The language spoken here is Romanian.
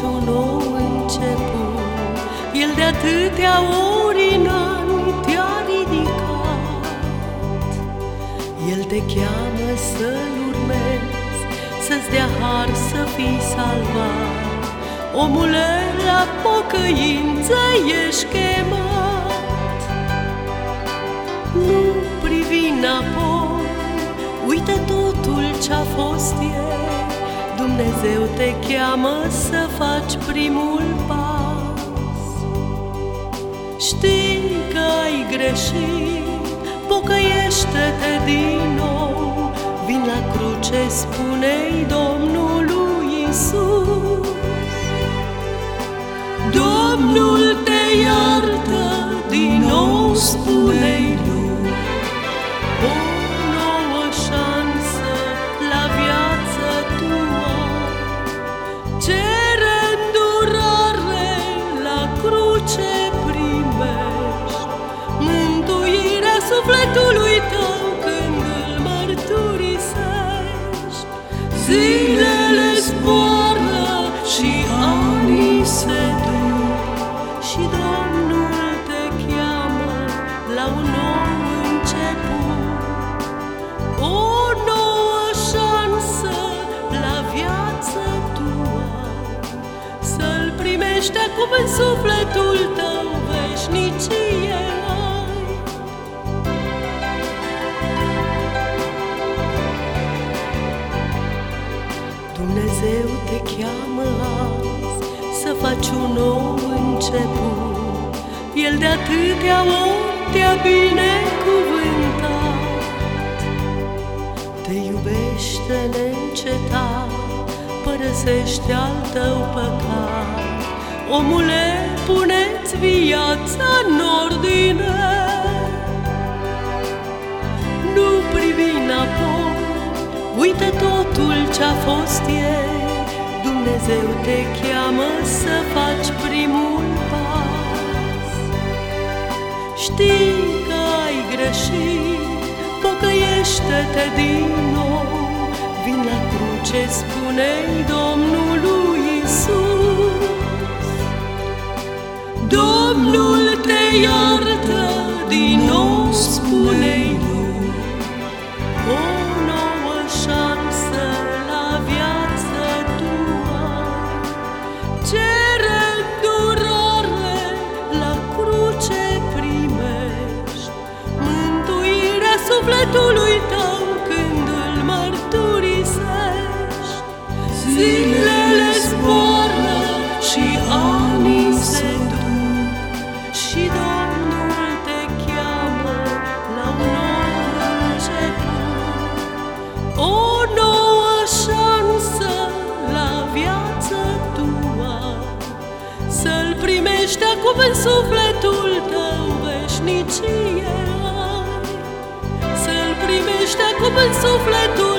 un nou început. El de atâtea ori în ani te-a ridicat. El te cheamă să-L urmezi Să-ți dea har să fii salvat. Omule, la pocăință ești chemat. Nu privi înapoi Uită totul ce-a fost ieri Dumnezeu te cheamă să faci primul pas Știi că ai greșit, pocăiește-te din nou Vin la cruce, spune-i Domnului Isus. Sufletului tău când îl mărturisești. Zilele zboară și anii se duc și Domnul te cheamă la un nou început. O nouă șansă la viața tua, să-L primești acum în sufletul tău veșnicie. Dumnezeu te cheamă azi să faci un nou început. El de atâtea ori te-a binecuvântat. Te iubește neîncetat, părăsește al tău păcat. Omule, puneți viața în ordine, nu privi înapoi, Uită totul ce-a fost ieri, Dumnezeu te cheamă să faci primul pas. Știi că ai greșit, pocăiește-te din nou, Vin la cruce, spune-i Domnului Isus. Domnul sufletului tău când îl mărturisești. Zilele zboară și anii se duc și Domnul te cheamă la un nou început. O nouă șansă la viața tua, să-L primești acum în sufletul veșnicie primește acum în sufletul